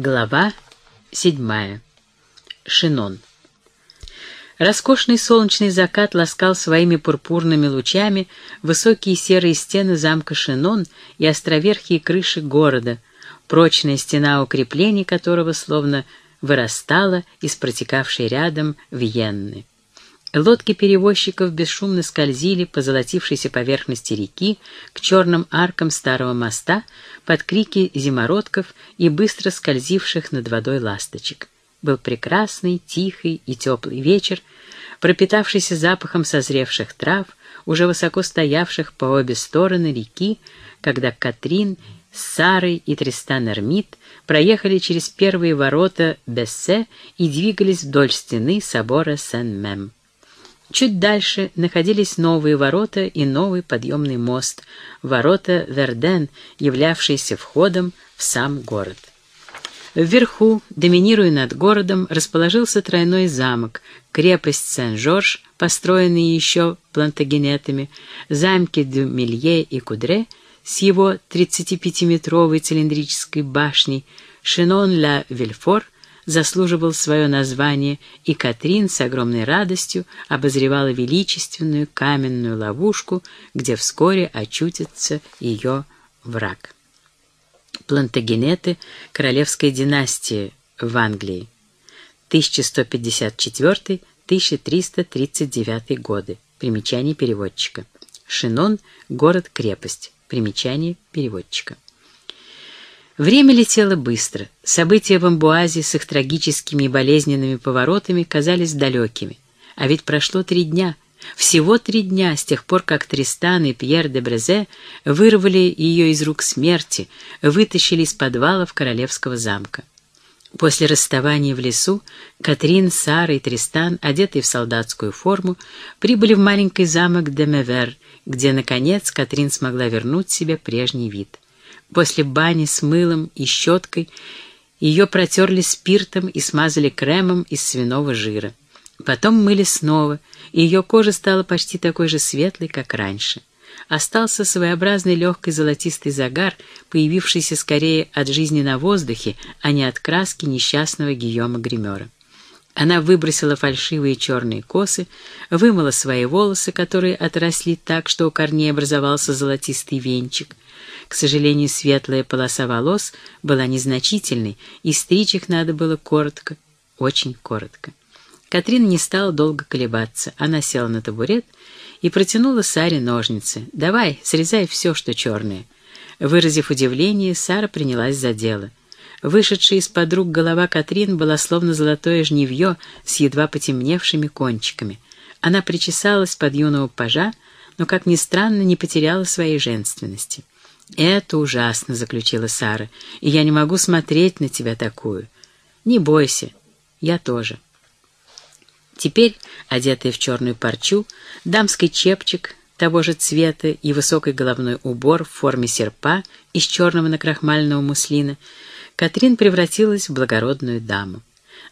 Глава седьмая. Шинон. Роскошный солнечный закат ласкал своими пурпурными лучами высокие серые стены замка Шинон и островерхие крыши города, прочная стена укреплений которого словно вырастала из протекавшей рядом Вьенны. Лодки перевозчиков бесшумно скользили по золотившейся поверхности реки к черным аркам старого моста под крики зимородков и быстро скользивших над водой ласточек. Был прекрасный, тихий и теплый вечер, пропитавшийся запахом созревших трав, уже высоко стоявших по обе стороны реки, когда Катрин с Сарой и Тристан Эрмит проехали через первые ворота Бессе и двигались вдоль стены собора Сен-Мем. Чуть дальше находились новые ворота и новый подъемный мост, ворота Верден, являвшиеся входом в сам город. Вверху, доминируя над городом, расположился тройной замок, крепость Сен-Жорж, построенный еще плантагенетами, замки Дюмелье и Кудре с его 35-метровой цилиндрической башней, Шинон-ля-Вильфор — заслуживал свое название, и Катрин с огромной радостью обозревала величественную каменную ловушку, где вскоре очутится ее враг. Плантагенеты — королевская династия в Англии. 1154-1339 годы. Примечание переводчика. Шинон — город-крепость. Примечание переводчика. Время летело быстро. События в Амбуазе с их трагическими и болезненными поворотами казались далекими. А ведь прошло три дня. Всего три дня с тех пор, как Тристан и Пьер де Брезе вырвали ее из рук смерти, вытащили из подвалов королевского замка. После расставания в лесу Катрин, Сара и Тристан, одетые в солдатскую форму, прибыли в маленький замок Демевер, где, наконец, Катрин смогла вернуть себе прежний вид. После бани с мылом и щеткой ее протерли спиртом и смазали кремом из свиного жира. Потом мыли снова, и ее кожа стала почти такой же светлой, как раньше. Остался своеобразный легкий золотистый загар, появившийся скорее от жизни на воздухе, а не от краски несчастного Гийома Гримера. Она выбросила фальшивые черные косы, вымыла свои волосы, которые отросли так, что у корней образовался золотистый венчик — к сожалению, светлая полоса волос была незначительной, и стричь их надо было коротко, очень коротко. Катрин не стала долго колебаться. Она села на табурет и протянула Саре ножницы. «Давай, срезай все, что черное». Выразив удивление, Сара принялась за дело. Вышедшая из-под рук голова Катрин была словно золотое жневье с едва потемневшими кончиками. Она причесалась под юного пажа, но, как ни странно, не потеряла своей женственности. «Это ужасно», — заключила Сара, — «и я не могу смотреть на тебя такую. Не бойся, я тоже». Теперь, одетая в черную парчу, дамский чепчик того же цвета и высокий головной убор в форме серпа из черного накрахмального муслина, Катрин превратилась в благородную даму.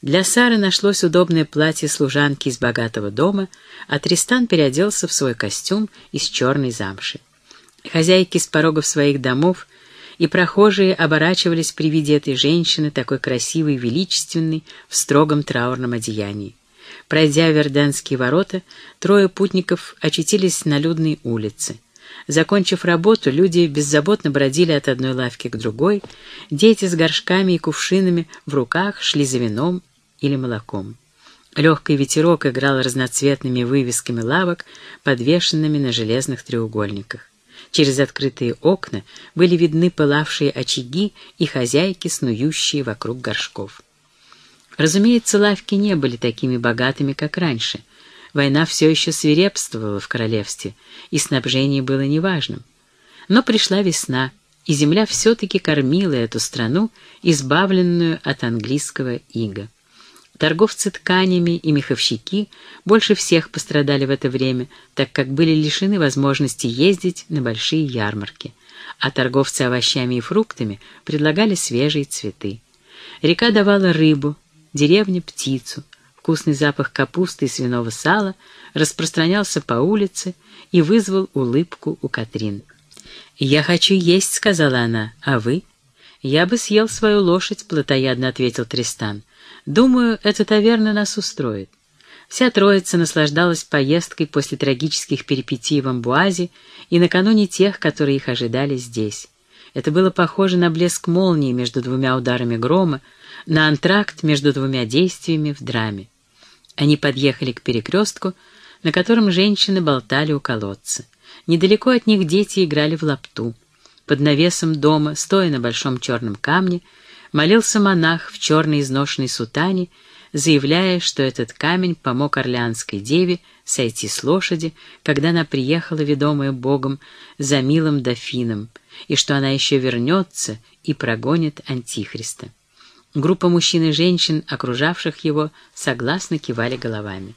Для Сары нашлось удобное платье служанки из богатого дома, а Тристан переоделся в свой костюм из черной замши. Хозяйки с порогов своих домов и прохожие оборачивались при виде этой женщины, такой красивой величественной, в строгом траурном одеянии. Пройдя Верденские ворота, трое путников очутились на людной улице. Закончив работу, люди беззаботно бродили от одной лавки к другой, дети с горшками и кувшинами в руках шли за вином или молоком. Легкий ветерок играл разноцветными вывесками лавок, подвешенными на железных треугольниках. Через открытые окна были видны пылавшие очаги и хозяйки, снующие вокруг горшков. Разумеется, лавки не были такими богатыми, как раньше. Война все еще свирепствовала в королевстве, и снабжение было неважным. Но пришла весна, и земля все-таки кормила эту страну, избавленную от английского ига. Торговцы тканями и меховщики больше всех пострадали в это время, так как были лишены возможности ездить на большие ярмарки, а торговцы овощами и фруктами предлагали свежие цветы. Река давала рыбу, деревня — птицу, вкусный запах капусты и свиного сала распространялся по улице и вызвал улыбку у Катрин. «Я хочу есть», — сказала она, — «а вы?» «Я бы съел свою лошадь», — плотоядно ответил Тристан. «Думаю, эта таверна нас устроит». Вся троица наслаждалась поездкой после трагических перипетий в Амбуазе и накануне тех, которые их ожидали здесь. Это было похоже на блеск молнии между двумя ударами грома, на антракт между двумя действиями в драме. Они подъехали к перекрестку, на котором женщины болтали у колодца. Недалеко от них дети играли в лапту. Под навесом дома, стоя на большом черном камне, молился монах в черной изношенной сутане, заявляя, что этот камень помог Орлеанской деве сойти с лошади, когда она приехала, ведомая Богом, за милым дофином, и что она еще вернется и прогонит Антихриста. Группа мужчин и женщин, окружавших его, согласно кивали головами.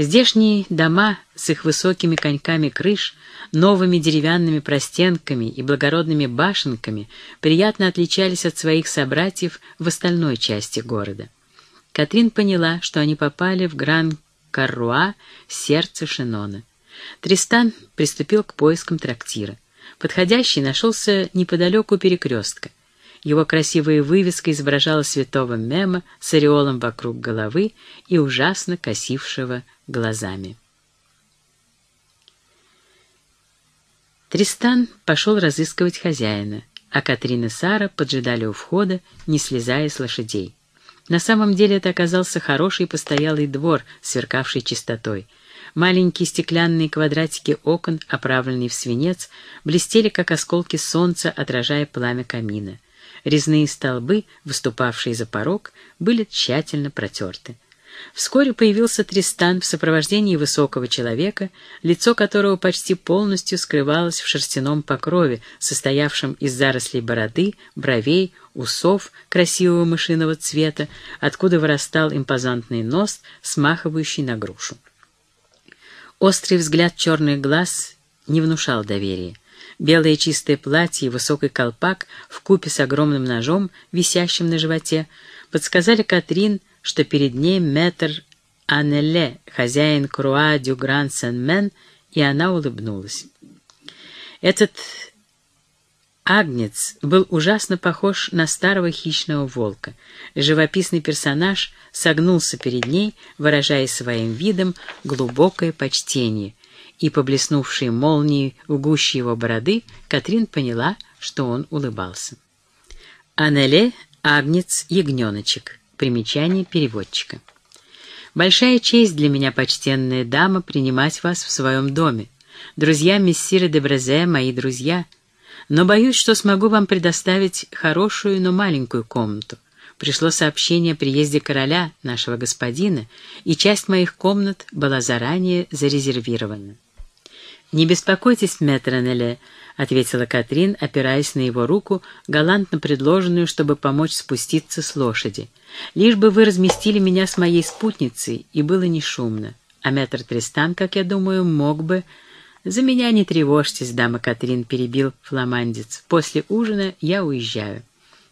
Здешние дома с их высокими коньками крыш, новыми деревянными простенками и благородными башенками приятно отличались от своих собратьев в остальной части города. Катрин поняла, что они попали в Гран-Карруа, сердце Шинона. Тристан приступил к поискам трактира. Подходящий нашелся неподалеку перекрестка. Его красивая вывеска изображала святого Мема с ореолом вокруг головы и ужасно косившего глазами. Тристан пошел разыскивать хозяина, а Катрин и Сара поджидали у входа, не слезая с лошадей. На самом деле это оказался хороший постоялый двор, сверкавший чистотой. Маленькие стеклянные квадратики окон, оправленные в свинец, блестели, как осколки солнца, отражая пламя камина. Резные столбы, выступавшие за порог, были тщательно протерты. Вскоре появился Тристан в сопровождении высокого человека, лицо которого почти полностью скрывалось в шерстяном покрове, состоявшем из зарослей бороды, бровей, усов красивого мышиного цвета, откуда вырастал импозантный нос, смахивающий на грушу. Острый взгляд черных глаз не внушал доверия. Белое чистое платье и высокий колпак в купе с огромным ножом, висящим на животе, подсказали Катрин, что перед ней мэтр Анеле, хозяин Круа дю Гран Сен-Мен, и она улыбнулась. Этот Агнец был ужасно похож на старого хищного волка. Живописный персонаж согнулся перед ней, выражая своим видом глубокое почтение, и по блеснувшей молнии в гуще его бороды Катрин поняла, что он улыбался. Анеле — Агнец, ягненочек. Примечание переводчика. «Большая честь для меня, почтенная дама, принимать вас в своем доме. Друзья мессиры де Брезе — мои друзья. Но боюсь, что смогу вам предоставить хорошую, но маленькую комнату. Пришло сообщение о приезде короля, нашего господина, и часть моих комнат была заранее зарезервирована». «Не беспокойтесь, мэтр Анеле», — ответила Катрин, опираясь на его руку, галантно предложенную, чтобы помочь спуститься с лошади. «Лишь бы вы разместили меня с моей спутницей, и было не шумно. А мэтр Тристан, как я думаю, мог бы...» «За меня не тревожьтесь, дама Катрин», — перебил фламандец. «После ужина я уезжаю».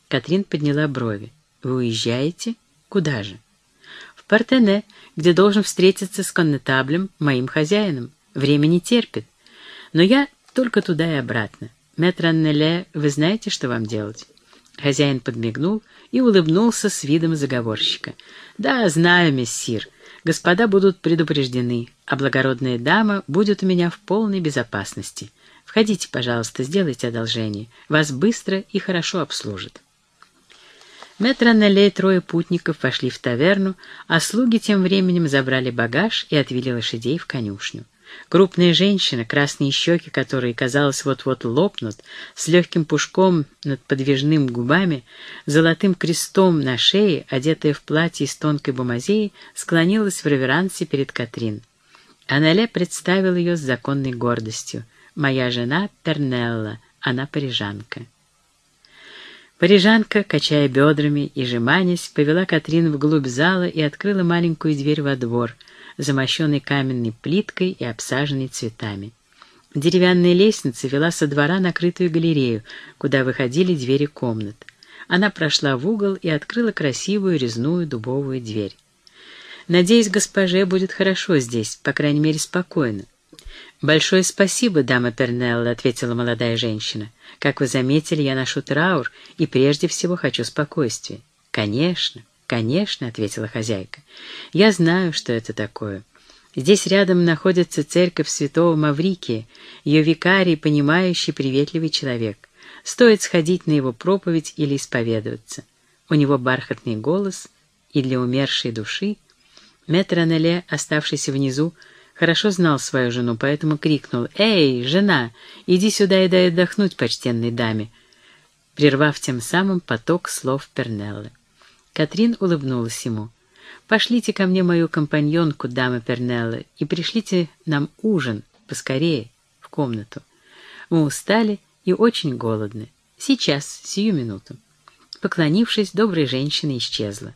Катрин подняла брови. «Вы уезжаете? Куда же?» «В Партене, где должен встретиться с коннетаблем, моим хозяином. Время не терпит. Но я только туда и обратно. Мэтр вы знаете, что вам делать?» Хозяин подмигнул и улыбнулся с видом заговорщика. «Да, знаю, мессир. Господа будут предупреждены, а благородная дама будет у меня в полной безопасности. Входите, пожалуйста, сделайте одолжение. Вас быстро и хорошо обслужат». Мэтр и трое путников пошли в таверну, а слуги тем временем забрали багаж и отвели лошадей в конюшню. Крупная женщина, красные щеки которые, казалось, вот-вот лопнут, с легким пушком над подвижным губами, золотым крестом на шее, одетая в платье из тонкой бумазеи, склонилась в реверансе перед Катрин. Анале представил ее с законной гордостью. «Моя жена Пернелла, она парижанка». Парижанка, качая бедрами и жеманясь, повела Катрин вглубь зала и открыла маленькую дверь во двор — замощенный каменной плиткой и обсаженный цветами. Деревянная лестница вела со двора накрытую галерею, куда выходили двери комнат. Она прошла в угол и открыла красивую резную дубовую дверь. «Надеюсь, госпоже будет хорошо здесь, по крайней мере, спокойно. «Большое спасибо, дама Пернелла», — ответила молодая женщина. «Как вы заметили, я ношу траур и прежде всего хочу спокойствия». «Конечно, конечно», — ответила хозяйка. «Я знаю, что это такое. Здесь рядом находится церковь святого Маврикия, ее викарий, понимающий, приветливый человек. Стоит сходить на его проповедь или исповедоваться. У него бархатный голос, и для умершей души Метр Анеле, оставшийся внизу, хорошо знал свою жену, поэтому крикнул «Эй, жена, иди сюда и дай отдохнуть почтенной даме», прервав тем самым поток слов Пернеллы. Катрин улыбнулась ему. «Пошлите ко мне мою компаньонку, дама Пернелла, и пришлите нам ужин, поскорее, в комнату. Мы устали и очень голодны. Сейчас, сию минуту». Поклонившись, добрая женщина исчезла.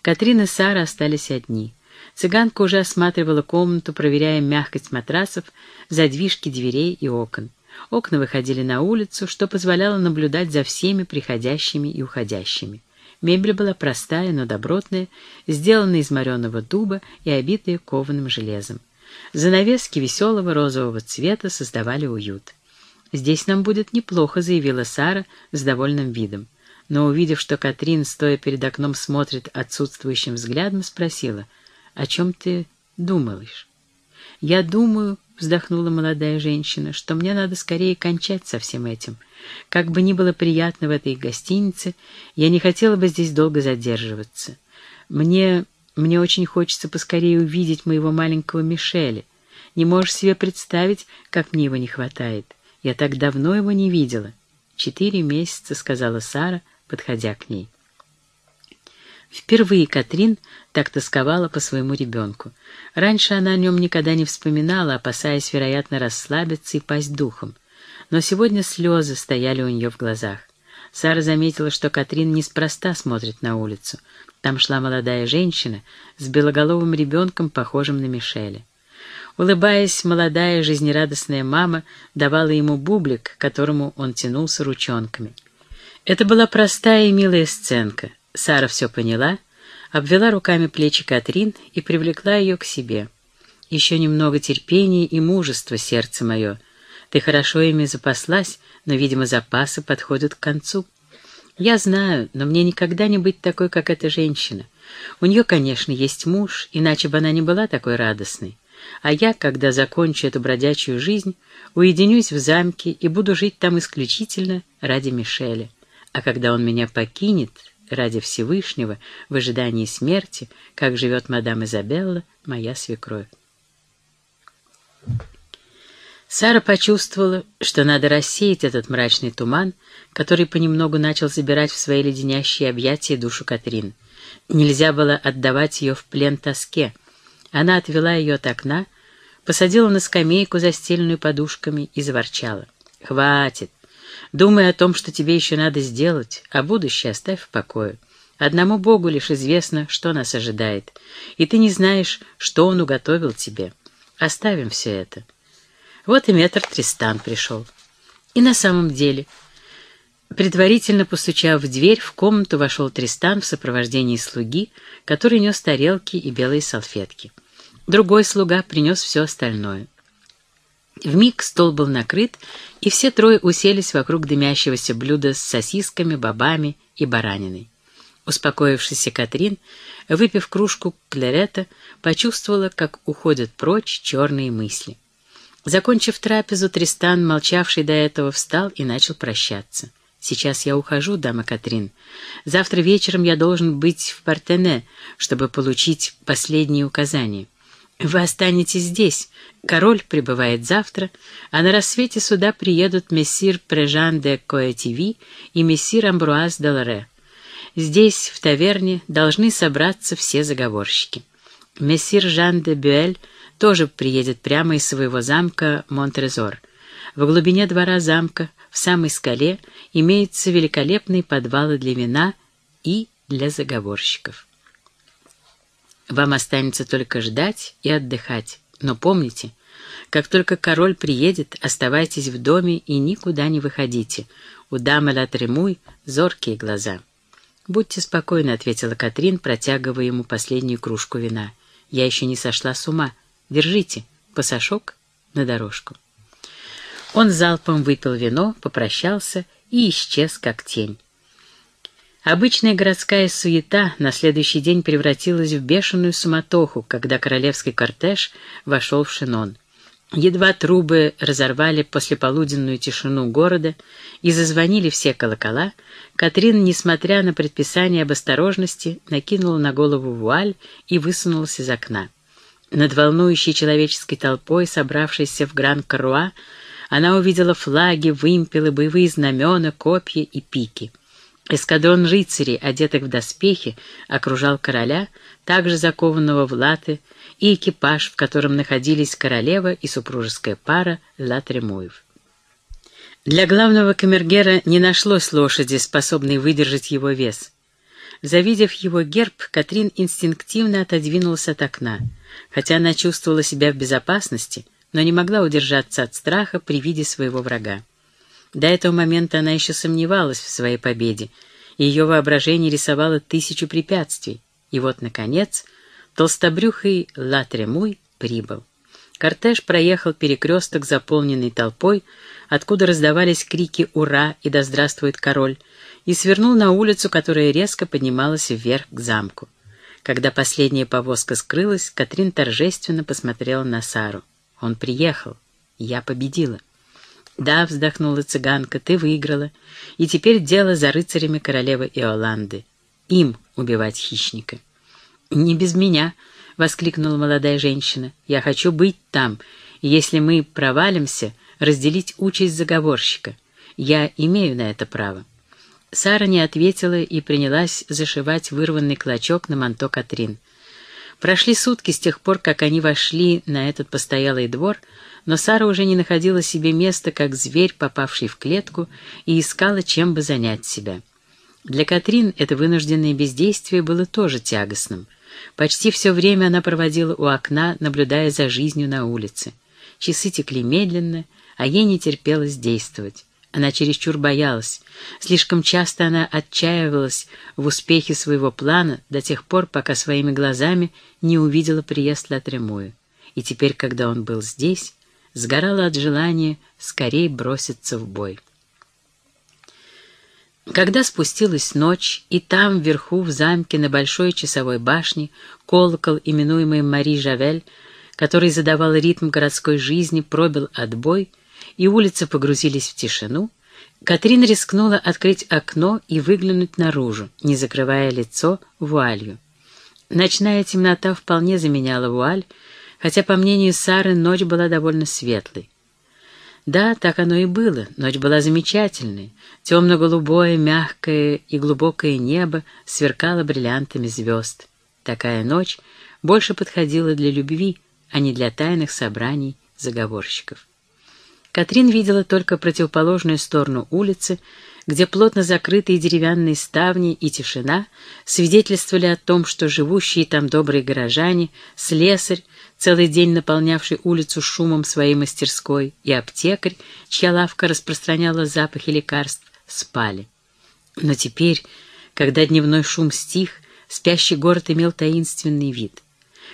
Катрин и Сара остались одни — Цыганка уже осматривала комнату, проверяя мягкость матрасов, задвижки дверей и окон. Окна выходили на улицу, что позволяло наблюдать за всеми приходящими и уходящими. Мебель была простая, но добротная, сделанная из мореного дуба и обитая кованым железом. Занавески веселого розового цвета создавали уют. «Здесь нам будет неплохо», — заявила Сара с довольным видом. Но, увидев, что Катрин, стоя перед окном, смотрит отсутствующим взглядом, спросила — о чем ты думаешь? Я думаю, вздохнула молодая женщина, что мне надо скорее кончать со всем этим. Как бы ни было приятно в этой гостинице, я не хотела бы здесь долго задерживаться. Мне... мне очень хочется поскорее увидеть моего маленького Мишеля. Не можешь себе представить, как мне его не хватает. Я так давно его не видела. Четыре месяца, сказала Сара, подходя к ней. Впервые Катрин так тосковала по своему ребенку. Раньше она о нем никогда не вспоминала, опасаясь, вероятно, расслабиться и пасть духом. Но сегодня слезы стояли у нее в глазах. Сара заметила, что Катрин неспроста смотрит на улицу. Там шла молодая женщина с белоголовым ребенком, похожим на Мишеля. Улыбаясь, молодая жизнерадостная мама давала ему бублик, к которому он тянулся ручонками. Это была простая и милая сценка — Сара все поняла, обвела руками плечи Катрин и привлекла ее к себе. «Еще немного терпения и мужества, сердце мое. Ты хорошо ими запаслась, но, видимо, запасы подходят к концу. Я знаю, но мне никогда не быть такой, как эта женщина. У нее, конечно, есть муж, иначе бы она не была такой радостной. А я, когда закончу эту бродячую жизнь, уединюсь в замке и буду жить там исключительно ради Мишеля. А когда он меня покинет, ради Всевышнего, в ожидании смерти, как живет мадам Изабелла, моя свекровь. Сара почувствовала, что надо рассеять этот мрачный туман, который понемногу начал забирать в свои леденящие объятия душу Катрин. Нельзя было отдавать ее в плен тоске. Она отвела ее от окна, посадила на скамейку, застеленную подушками, и заворчала. «Хватит! Думай о том, что тебе еще надо сделать, а будущее оставь в покое. Одному Богу лишь известно, что нас ожидает, и ты не знаешь, что Он уготовил тебе. Оставим все это. Вот и метр Тристан пришел. И на самом деле, предварительно постучав в дверь, в комнату вошел Тристан в сопровождении слуги, который нес тарелки и белые салфетки. Другой слуга принес все остальное. Вмиг стол был накрыт, и все трое уселись вокруг дымящегося блюда с сосисками, бобами и бараниной. Успокоившаяся Катрин, выпив кружку клерета, почувствовала, как уходят прочь черные мысли. Закончив трапезу, Тристан, молчавший до этого, встал и начал прощаться. «Сейчас я ухожу, дама Катрин. Завтра вечером я должен быть в Партене, чтобы получить последние указания». Вы останетесь здесь. Король прибывает завтра, а на рассвете сюда приедут мессир Прежан де Коэтиви и мессир Амбруаз де Лоре. Здесь, в таверне, должны собраться все заговорщики. Мессир Жан де Бюэль тоже приедет прямо из своего замка Монтрезор. В глубине двора замка, в самой скале, имеются великолепные подвалы для вина и для заговорщиков. Вам останется только ждать и отдыхать. Но помните, как только король приедет, оставайтесь в доме и никуда не выходите. У дамы Латремуй зоркие глаза. «Будьте спокойны», — ответила Катрин, протягивая ему последнюю кружку вина. «Я еще не сошла с ума. Держите, пасашок на дорожку. Он залпом выпил вино, попрощался и исчез, как тень. Обычная городская суета на следующий день превратилась в бешеную суматоху, когда королевский кортеж вошел в Шинон. Едва трубы разорвали послеполуденную тишину города и зазвонили все колокола, Катрин, несмотря на предписание об осторожности, накинула на голову вуаль и высунулась из окна. Над волнующей человеческой толпой, собравшейся в Гран-Каруа, она увидела флаги, вымпелы, боевые знамена, копья и пики. Эскадрон рыцарей, одетых в доспехи, окружал короля, также закованного в латы, и экипаж, в котором находились королева и супружеская пара Латремуев. Для главного камергера не нашлось лошади, способной выдержать его вес. Завидев его герб, Катрин инстинктивно отодвинулась от окна. Хотя она чувствовала себя в безопасности, но не могла удержаться от страха при виде своего врага. До этого момента она еще сомневалась в своей победе, и ее воображение рисовало тысячу препятствий. И вот, наконец, толстобрюхый Латремуй прибыл. Кортеж проехал перекресток, заполненный толпой, откуда раздавались крики «Ура!» и «Да здравствует король!» и свернул на улицу, которая резко поднималась вверх к замку. Когда последняя повозка скрылась, Катрин торжественно посмотрела на Сару. «Он приехал. Я победила». «Да», — вздохнула цыганка, — «ты выиграла. И теперь дело за рыцарями королевы Иоланды. Им убивать хищника». «Не без меня», — воскликнула молодая женщина. «Я хочу быть там, если мы провалимся, разделить участь заговорщика. Я имею на это право». Сара не ответила и принялась зашивать вырванный клочок на манто Катрин. Прошли сутки с тех пор, как они вошли на этот постоялый двор, но Сара уже не находила себе места, как зверь, попавший в клетку, и искала, чем бы занять себя. Для Катрин это вынужденное бездействие было тоже тягостным. Почти все время она проводила у окна, наблюдая за жизнью на улице. Часы текли медленно, а ей не терпелось действовать. Она чересчур боялась. Слишком часто она отчаивалась в успехе своего плана до тех пор, пока своими глазами не увидела приезд Латремуя. И теперь, когда он был здесь, сгорала от желания скорее броситься в бой. Когда спустилась ночь, и там, вверху, в замке, на большой часовой башне, колокол, именуемый Мари Жавель, который задавал ритм городской жизни, пробил отбой, и улицы погрузились в тишину, Катрин рискнула открыть окно и выглянуть наружу, не закрывая лицо вуалью. Ночная темнота вполне заменяла вуаль, хотя, по мнению Сары, ночь была довольно светлой. Да, так оно и было. Ночь была замечательной. Темно-голубое, мягкое и глубокое небо сверкало бриллиантами звезд. Такая ночь больше подходила для любви, а не для тайных собраний заговорщиков. Катрин видела только противоположную сторону улицы, где плотно закрытые деревянные ставни и тишина свидетельствовали о том, что живущие там добрые горожане, слесарь, целый день наполнявший улицу шумом своей мастерской, и аптекарь, чья лавка распространяла запахи лекарств, спали. Но теперь, когда дневной шум стих, спящий город имел таинственный вид —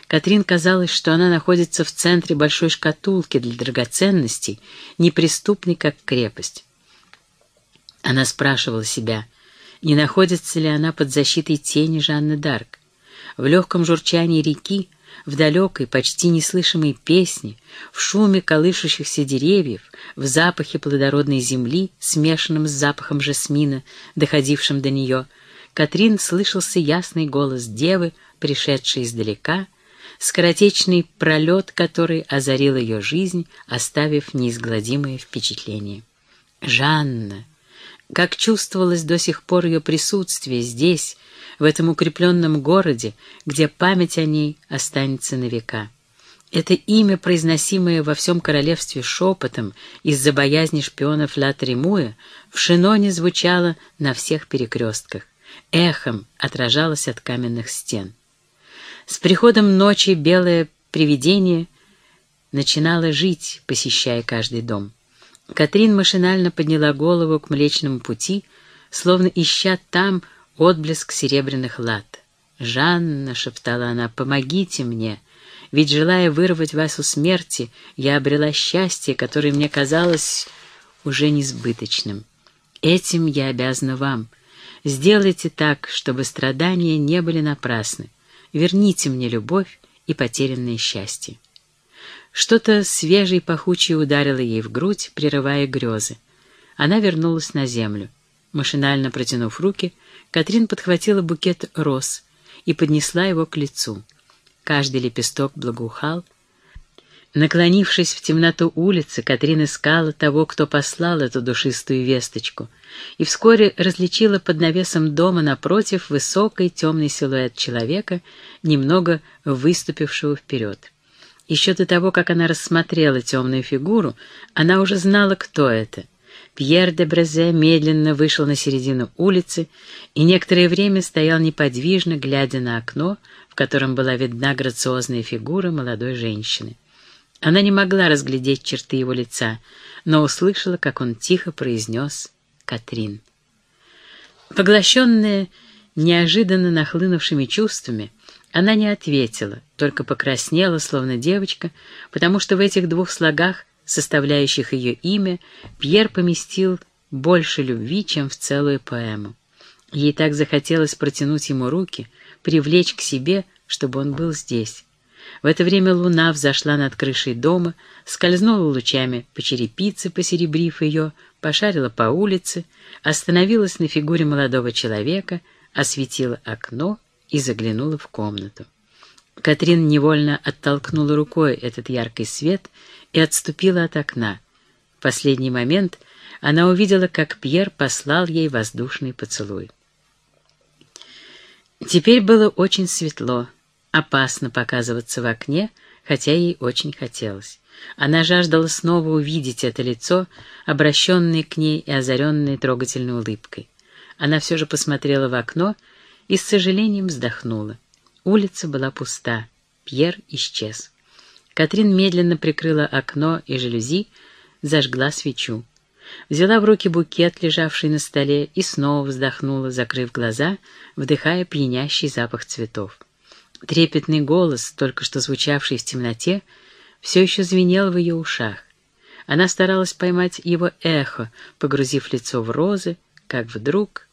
Катрин казалось, что она находится в центре большой шкатулки для драгоценностей, неприступной, как крепость. Она спрашивала себя, не находится ли она под защитой тени Жанны Дарк. В легком журчании реки, в далекой, почти неслышимой песне, в шуме колышущихся деревьев, в запахе плодородной земли, смешанном с запахом жасмина, доходившим до нее, Катрин слышался ясный голос девы, пришедшей издалека, скоротечный пролет, который озарил ее жизнь, оставив неизгладимое впечатление. Жанна! Как чувствовалось до сих пор ее присутствие здесь, в этом укрепленном городе, где память о ней останется на века. Это имя, произносимое во всем королевстве шепотом из-за боязни шпионов Ла Тремуя, в Шиноне звучало на всех перекрестках, эхом отражалось от каменных стен. С приходом ночи белое привидение начинало жить, посещая каждый дом. Катрин машинально подняла голову к Млечному пути, словно ища там отблеск серебряных лад. «Жанна», — шептала она, — «помогите мне. ведь, желая вырвать вас у смерти, я обрела счастье, которое мне казалось уже несбыточным. Этим я обязана вам. Сделайте так, чтобы страдания не были напрасны. Верните мне любовь и потерянное счастье. Что-то свежее и пахучее ударило ей в грудь, прерывая грезы. Она вернулась на землю. Машинально протянув руки, Катрин подхватила букет роз и поднесла его к лицу. Каждый лепесток благоухал. Наклонившись в темноту улицы, Катрин искала того, кто послал эту душистую весточку, и вскоре различила под навесом дома напротив высокий темный силуэт человека, немного выступившего вперед. Еще до того, как она рассмотрела темную фигуру, она уже знала, кто это. Пьер де Брезе медленно вышел на середину улицы и некоторое время стоял неподвижно, глядя на окно, в котором была видна грациозная фигура молодой женщины. Она не могла разглядеть черты его лица, но услышала, как он тихо произнес «Катрин». Поглощенная неожиданно нахлынувшими чувствами, она не ответила, только покраснела, словно девочка, потому что в этих двух слогах, составляющих ее имя, Пьер поместил больше любви, чем в целую поэму. Ей так захотелось протянуть ему руки, привлечь к себе, чтобы он был здесь. В это время луна взошла над крышей дома, скользнула лучами по черепице, посеребрив ее, пошарила по улице, остановилась на фигуре молодого человека, осветила окно и заглянула в комнату. Катрин невольно оттолкнула рукой этот яркий свет и отступила от окна. В последний момент она увидела, как Пьер послал ей воздушный поцелуй. Теперь было очень светло, опасно показываться в окне, хотя ей очень хотелось. Она жаждала снова увидеть это лицо, обращенное к ней и озаренное трогательной улыбкой. Она все же посмотрела в окно и с сожалением вздохнула. Улица была пуста. Пьер исчез. Катрин медленно прикрыла окно и жалюзи, зажгла свечу. Взяла в руки букет, лежавший на столе, и снова вздохнула, закрыв глаза, вдыхая пьянящий запах цветов. Трепетный голос, только что звучавший в темноте, все еще звенел в ее ушах. Она старалась поймать его эхо, погрузив лицо в розы, как вдруг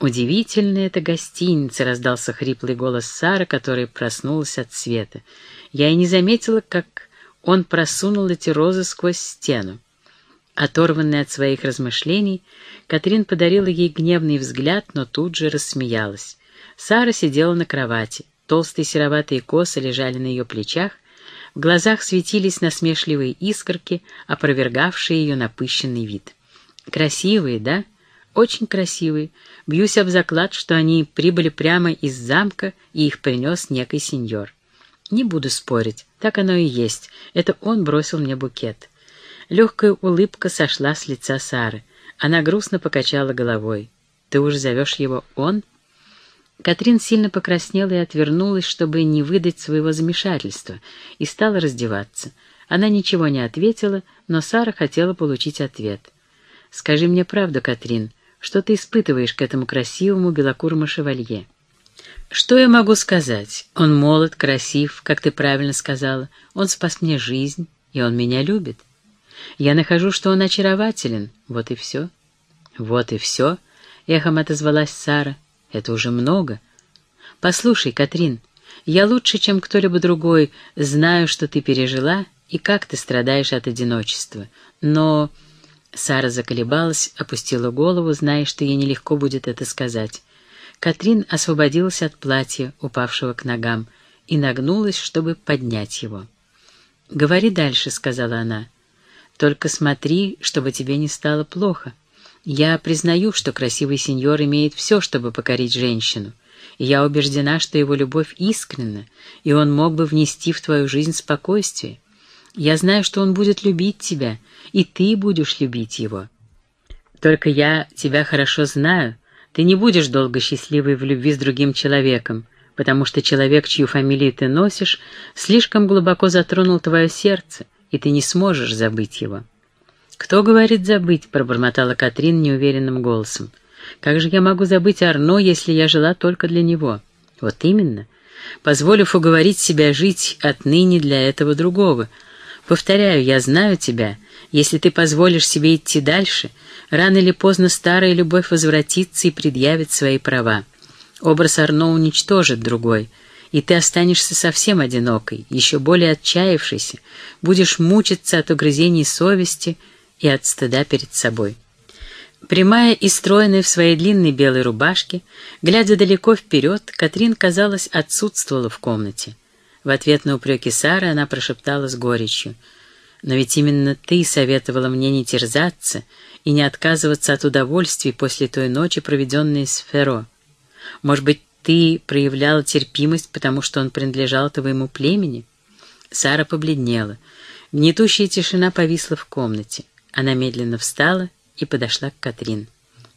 «Удивительная эта гостиница!» — раздался хриплый голос Сары, которая проснулась от света. Я и не заметила, как он просунул эти розы сквозь стену. Оторванная от своих размышлений, Катрин подарила ей гневный взгляд, но тут же рассмеялась. Сара сидела на кровати. Толстые сероватые косы лежали на ее плечах, в глазах светились насмешливые искорки, опровергавшие ее напыщенный вид. «Красивые, да?» очень красивые. Бьюсь об заклад, что они прибыли прямо из замка, и их принес некий сеньор. Не буду спорить, так оно и есть. Это он бросил мне букет. Легкая улыбка сошла с лица Сары. Она грустно покачала головой. «Ты уж зовешь его он?» Катрин сильно покраснела и отвернулась, чтобы не выдать своего замешательства, и стала раздеваться. Она ничего не ответила, но Сара хотела получить ответ. «Скажи мне правду, Катрин, что ты испытываешь к этому красивому белокурому шевалье. Что я могу сказать? Он молод, красив, как ты правильно сказала. Он спас мне жизнь, и он меня любит. Я нахожу, что он очарователен. Вот и все. Вот и все, — эхом отозвалась Сара. Это уже много. Послушай, Катрин, я лучше, чем кто-либо другой, знаю, что ты пережила и как ты страдаешь от одиночества. Но... Сара заколебалась, опустила голову, зная, что ей нелегко будет это сказать. Катрин освободилась от платья, упавшего к ногам, и нагнулась, чтобы поднять его. «Говори дальше», — сказала она. «Только смотри, чтобы тебе не стало плохо. Я признаю, что красивый сеньор имеет все, чтобы покорить женщину, и я убеждена, что его любовь искренна, и он мог бы внести в твою жизнь спокойствие. Я знаю, что он будет любить тебя, и ты будешь любить его. Только я тебя хорошо знаю. Ты не будешь долго счастливой в любви с другим человеком, потому что человек, чью фамилию ты носишь, слишком глубоко затронул твое сердце, и ты не сможешь забыть его. «Кто говорит забыть?» — пробормотала Катрин неуверенным голосом. «Как же я могу забыть Арно, если я жила только для него?» «Вот именно. позволив уговорить себя жить отныне для этого другого. Повторяю, я знаю тебя. Если ты позволишь себе идти дальше, рано или поздно старая любовь возвратится и предъявит свои права. Образ Арно уничтожит другой, и ты останешься совсем одинокой, еще более отчаявшейся, будешь мучиться от угрызений совести и от стыда перед собой. Прямая и стройная в своей длинной белой рубашке, глядя далеко вперед, Катрин, казалось, отсутствовала в комнате. В ответ на упреки Сары она прошептала с горечью. «Но ведь именно ты советовала мне не терзаться и не отказываться от удовольствий после той ночи, проведенной с Феро. Может быть, ты проявляла терпимость, потому что он принадлежал твоему племени?» Сара побледнела. Гнетущая тишина повисла в комнате. Она медленно встала и подошла к Катрин.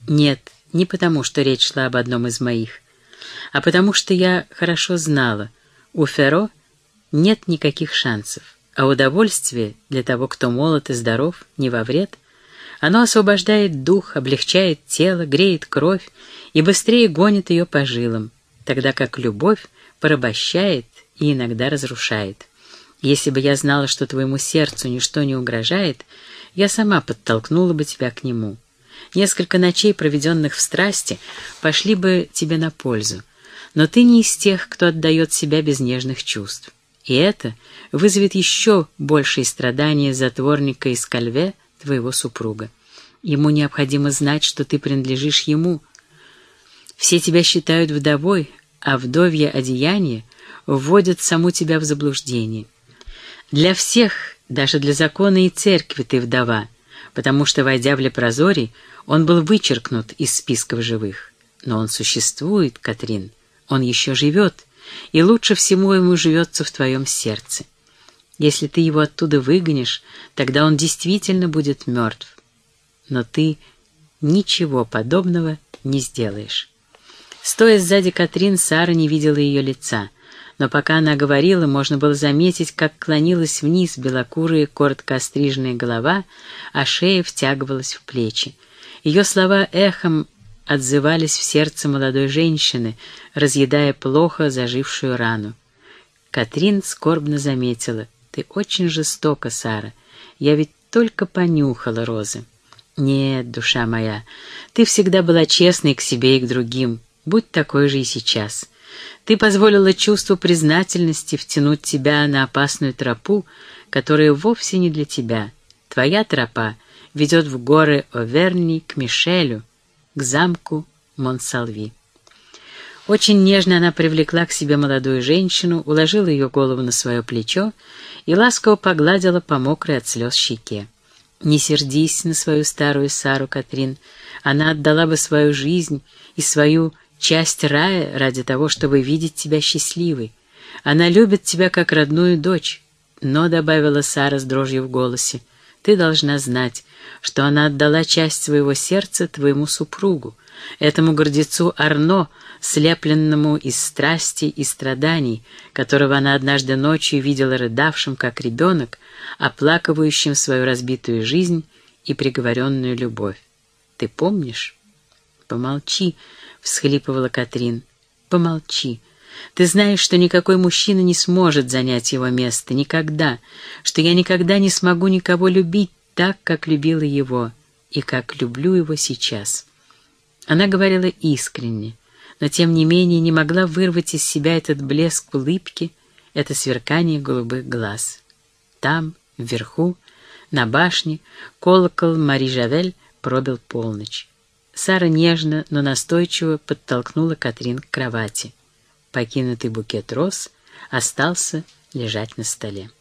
«Нет, не потому, что речь шла об одном из моих, а потому что я хорошо знала, у Феро нет никаких шансов, а удовольствие для того, кто молод и здоров, не во вред. Оно освобождает дух, облегчает тело, греет кровь и быстрее гонит ее по жилам, тогда как любовь порабощает и иногда разрушает. Если бы я знала, что твоему сердцу ничто не угрожает, я сама подтолкнула бы тебя к нему. Несколько ночей, проведенных в страсти, пошли бы тебе на пользу. Но ты не из тех, кто отдает себя без нежных чувств. И это вызовет еще большие страдания затворника из Кальве, твоего супруга. Ему необходимо знать, что ты принадлежишь ему. Все тебя считают вдовой, а вдовье одеяние вводят саму тебя в заблуждение. Для всех даже для закона и церкви ты вдова, потому что, войдя в Лепрозорий, он был вычеркнут из списков живых. Но он существует, Катрин, он еще живет, и лучше всего ему живется в твоем сердце. Если ты его оттуда выгонишь, тогда он действительно будет мертв. Но ты ничего подобного не сделаешь. Стоя сзади Катрин, Сара не видела ее лица — но пока она говорила, можно было заметить, как клонилась вниз белокурая, коротко остриженная голова, а шея втягивалась в плечи. Ее слова эхом отзывались в сердце молодой женщины, разъедая плохо зажившую рану. Катрин скорбно заметила. «Ты очень жестока, Сара. Я ведь только понюхала розы». «Нет, душа моя, ты всегда была честной к себе и к другим. Будь такой же и сейчас. Ты позволила чувству признательности втянуть тебя на опасную тропу, которая вовсе не для тебя. Твоя тропа ведет в горы Оверни к Мишелю, к замку Монсалви. Очень нежно она привлекла к себе молодую женщину, уложила ее голову на свое плечо и ласково погладила по мокрой от слез щеке. «Не сердись на свою старую Сару, Катрин. Она отдала бы свою жизнь и свою часть рая ради того, чтобы видеть тебя счастливой. Она любит тебя как родную дочь. Но, — добавила Сара с дрожью в голосе, — ты должна знать, что она отдала часть своего сердца твоему супругу, этому гордецу Арно, слепленному из страсти и страданий, которого она однажды ночью видела рыдавшим, как ребенок, оплакивающим свою разбитую жизнь и приговоренную любовь. Ты помнишь? Помолчи, всхлипывала Катрин. «Помолчи. Ты знаешь, что никакой мужчина не сможет занять его место. Никогда. Что я никогда не смогу никого любить так, как любила его. И как люблю его сейчас». Она говорила искренне, но тем не менее не могла вырвать из себя этот блеск улыбки, это сверкание голубых глаз. Там, вверху, на башне, колокол Мари Жавель пробил полночь. Сара нежно, но настойчиво подтолкнула Катрин к кровати. Покинутый букет роз остался лежать на столе.